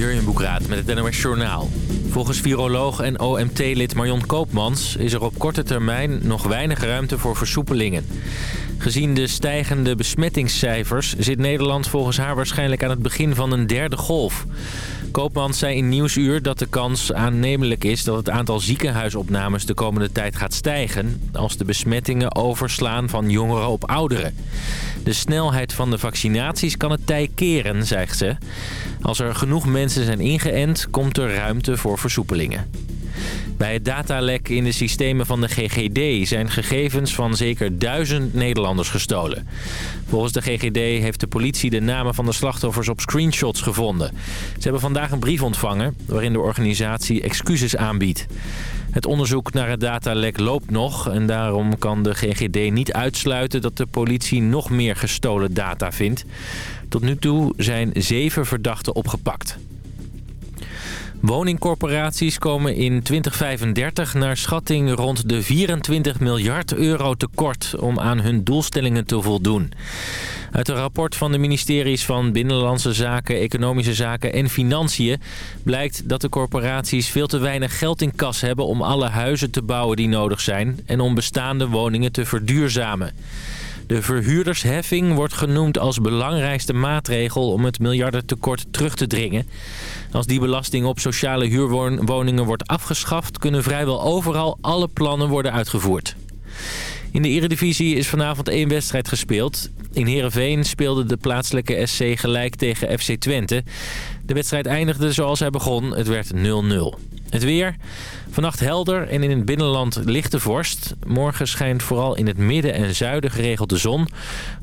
Jurjen Boekraat met het NOS Journaal. Volgens viroloog en OMT-lid Marion Koopmans is er op korte termijn nog weinig ruimte voor versoepelingen. Gezien de stijgende besmettingscijfers zit Nederland volgens haar waarschijnlijk aan het begin van een derde golf. Koopmans zei in Nieuwsuur dat de kans aannemelijk is dat het aantal ziekenhuisopnames de komende tijd gaat stijgen... als de besmettingen overslaan van jongeren op ouderen. De snelheid van de vaccinaties kan het tij keren, zegt ze. Als er genoeg mensen zijn ingeënt, komt er ruimte voor versoepelingen. Bij het datalek in de systemen van de GGD zijn gegevens van zeker duizend Nederlanders gestolen. Volgens de GGD heeft de politie de namen van de slachtoffers op screenshots gevonden. Ze hebben vandaag een brief ontvangen waarin de organisatie excuses aanbiedt. Het onderzoek naar het datalek loopt nog en daarom kan de GGD niet uitsluiten dat de politie nog meer gestolen data vindt. Tot nu toe zijn zeven verdachten opgepakt. Woningcorporaties komen in 2035 naar schatting rond de 24 miljard euro tekort om aan hun doelstellingen te voldoen. Uit een rapport van de ministeries van Binnenlandse Zaken, Economische Zaken en Financiën blijkt dat de corporaties veel te weinig geld in kas hebben om alle huizen te bouwen die nodig zijn en om bestaande woningen te verduurzamen. De verhuurdersheffing wordt genoemd als belangrijkste maatregel om het miljardentekort terug te dringen. Als die belasting op sociale huurwoningen wordt afgeschaft... kunnen vrijwel overal alle plannen worden uitgevoerd. In de Eredivisie is vanavond één wedstrijd gespeeld. In Heerenveen speelde de plaatselijke SC gelijk tegen FC Twente. De wedstrijd eindigde zoals hij begon. Het werd 0-0. Het weer. Vannacht helder en in het binnenland lichte vorst. Morgen schijnt vooral in het midden en zuiden geregeld de zon. Het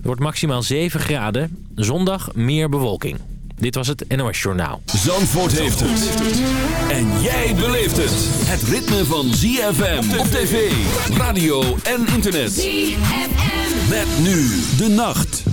wordt maximaal 7 graden. Zondag meer bewolking. Dit was het NOS Journaal. Zandvoort heeft het. En jij beleeft het. Het ritme van ZFM op tv, radio en internet. ZFM. Met nu de nacht.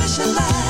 wish alive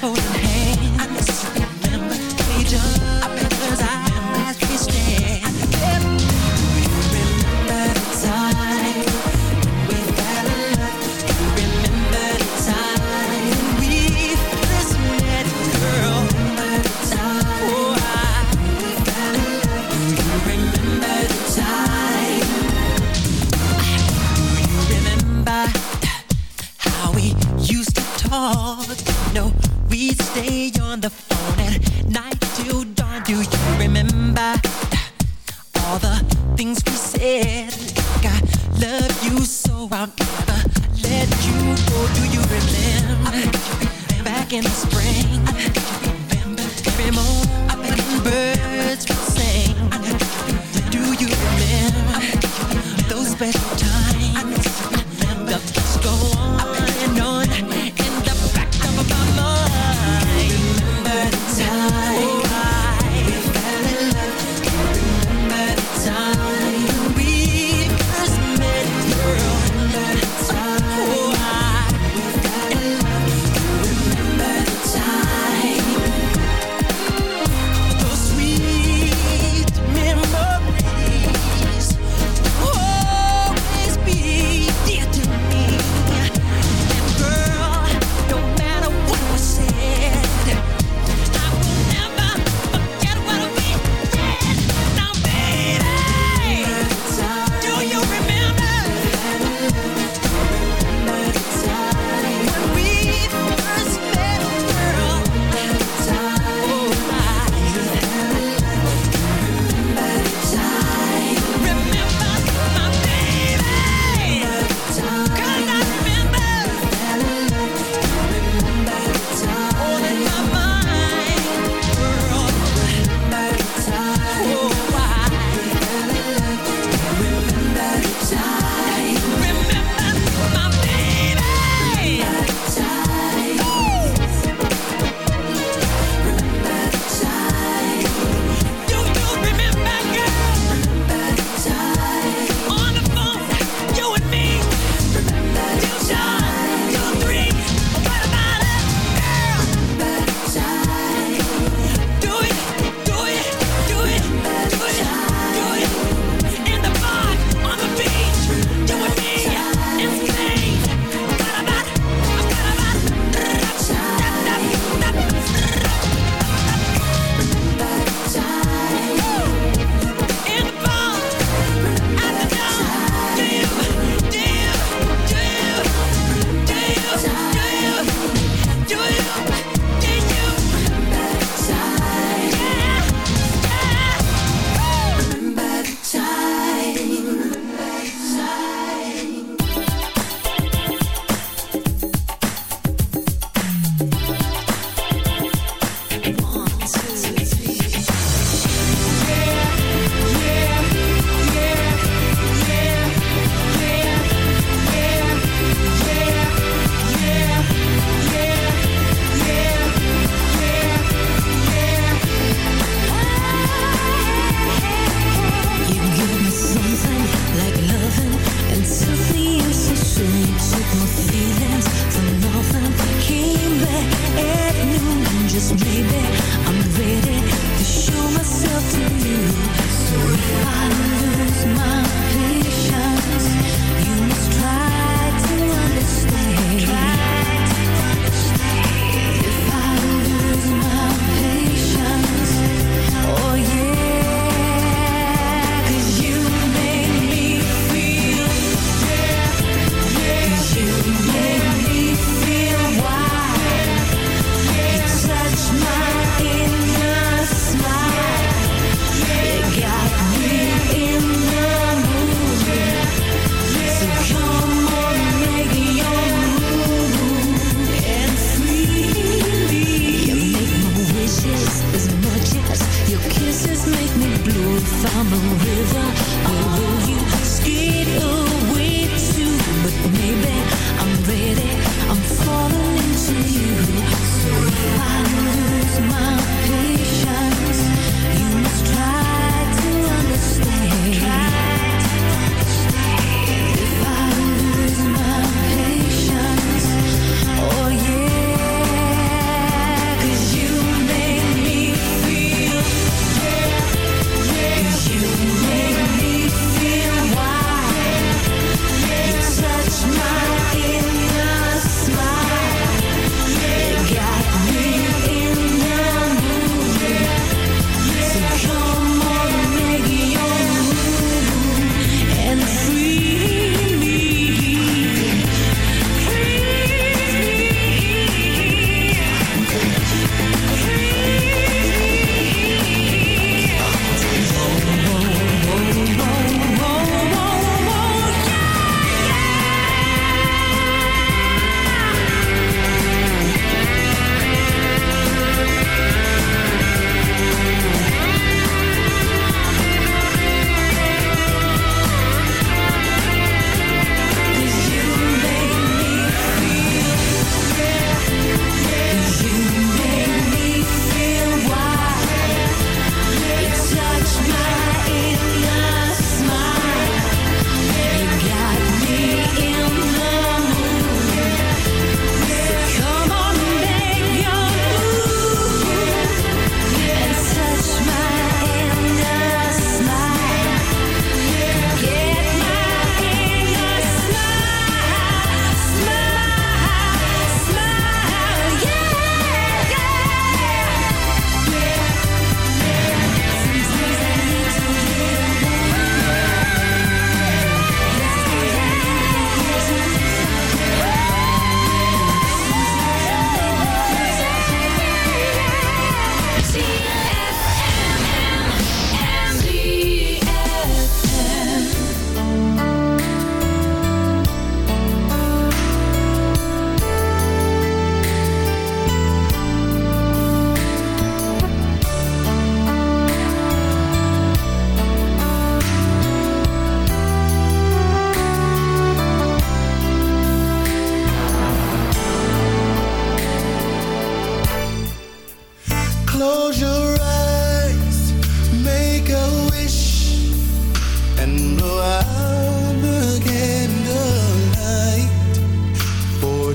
holding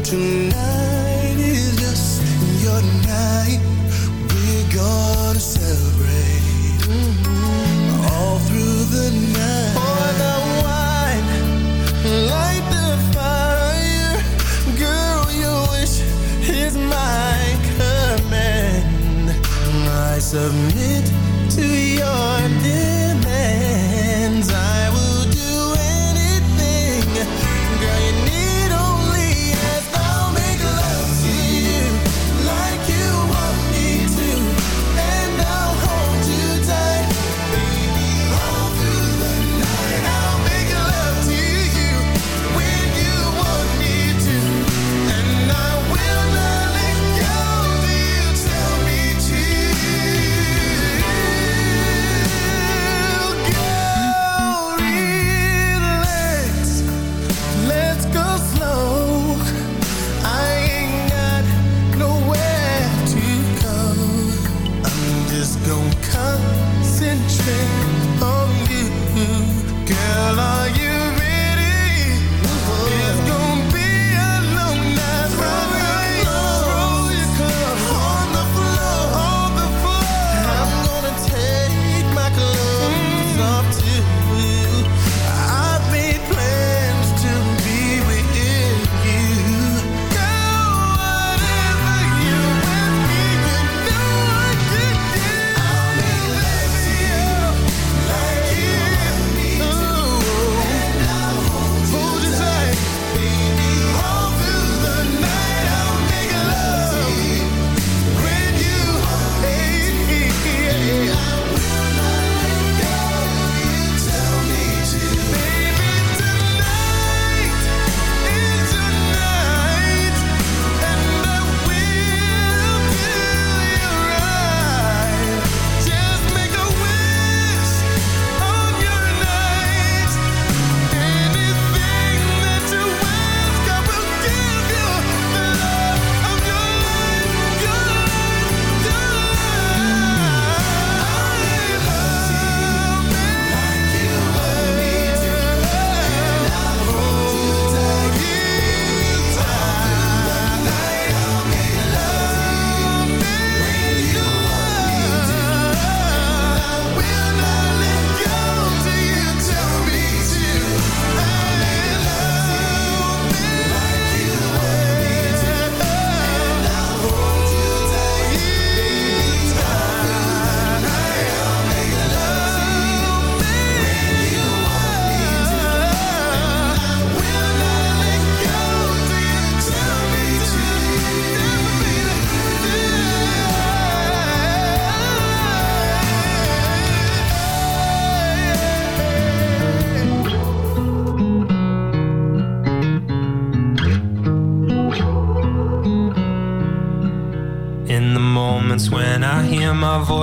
tonight.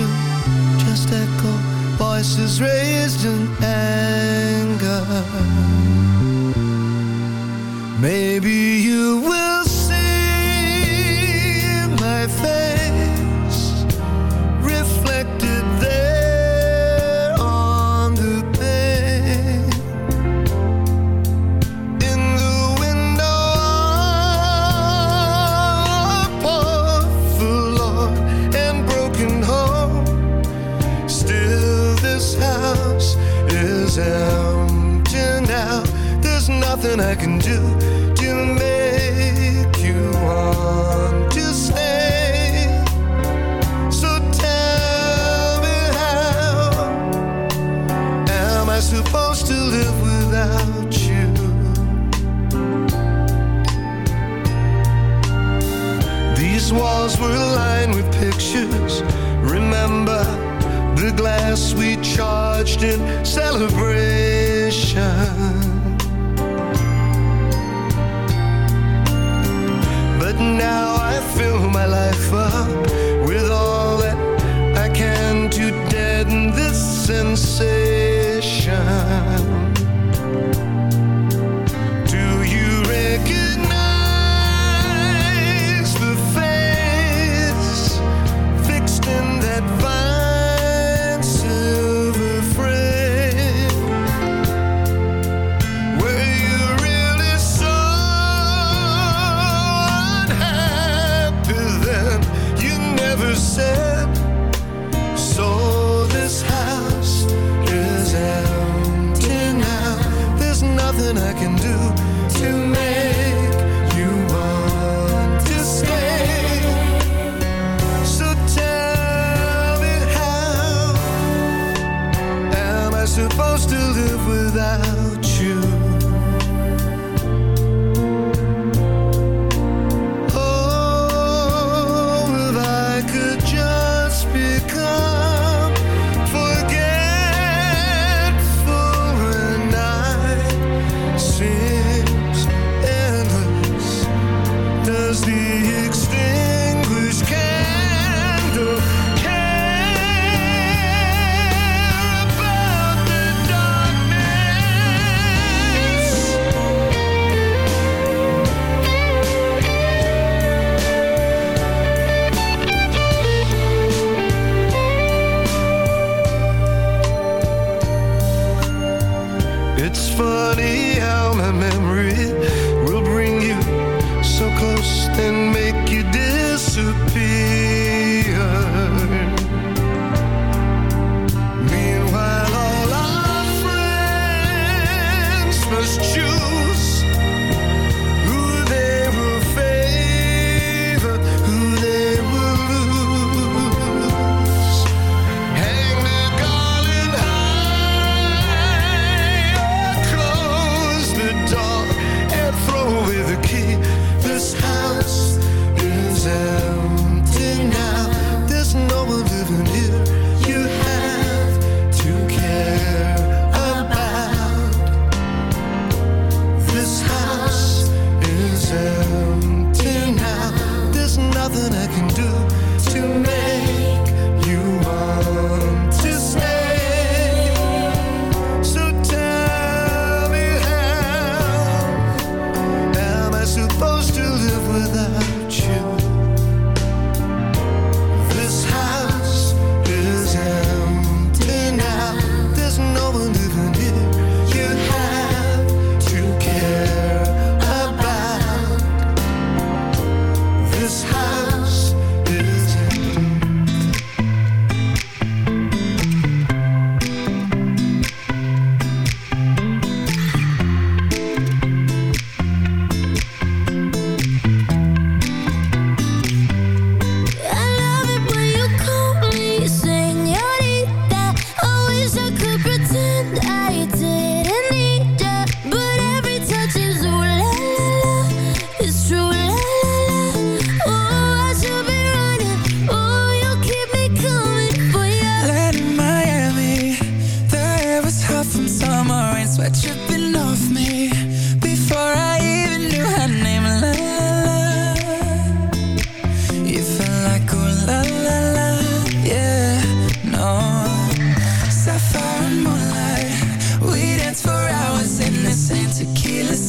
To just echo voices raised in anger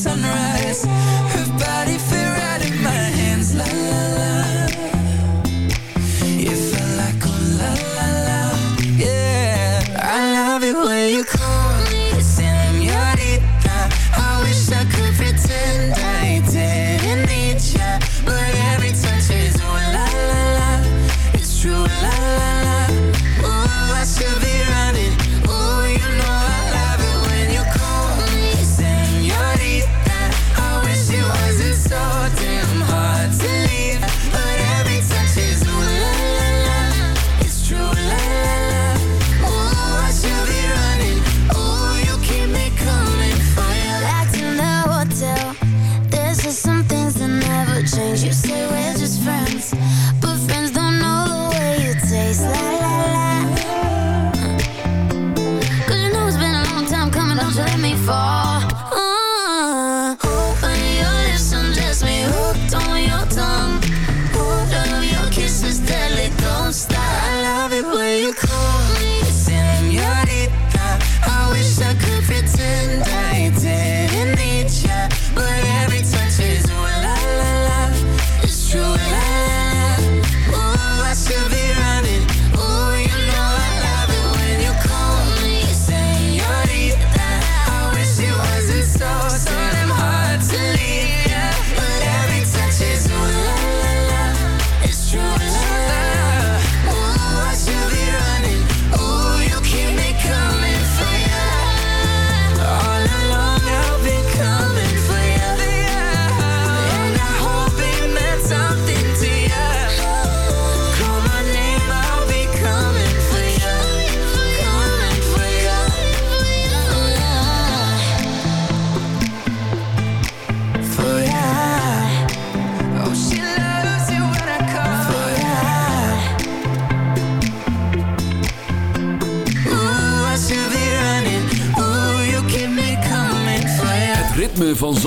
sunrise.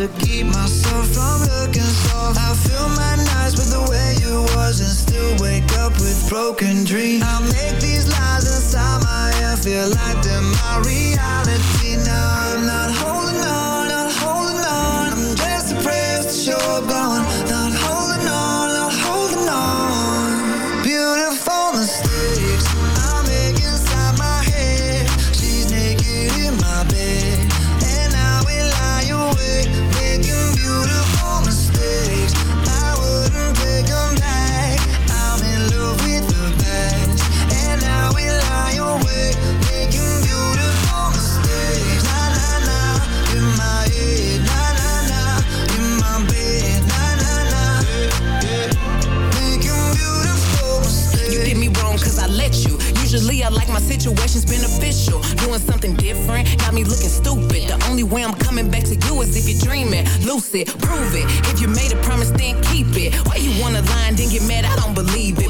to keep myself from looking soft. I fill my nights with the way you was And still wake up with broken dreams. I make these lies inside my head Feel like they're my reality Usually I like my situations beneficial. Doing something different got me looking stupid. The only way I'm coming back to you is if you're dreaming. Lucid, prove it. If you made a promise, then keep it. Why you wanna lie and then get mad? I don't believe it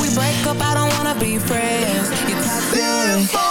up, I don't wanna be friends. You're toxic.